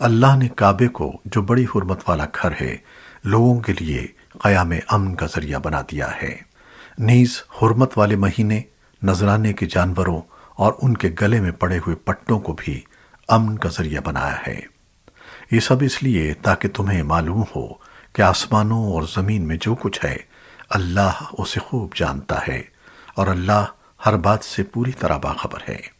اللہ نے کعبے کو جو بڑی حرمت والا گھر ہے، لوگوں کے لیے قیام امن کا ذریعہ بنا دیا ہے۔ نیز حرمت والے مہینے، نذرانے کے جانوروں اور ان کے گلے میں پڑے ہوئے پٹوں کو بھی امن کا ذریعہ بنایا ہے۔ یہ سب اس لیے تاکہ تمہیں معلوم ہو کہ آسمانوں اور زمین میں جو کچھ ہے، اللہ اسے خوب جانتا ہے اور اللہ ہر بات سے پوری طرح باخبر ہے۔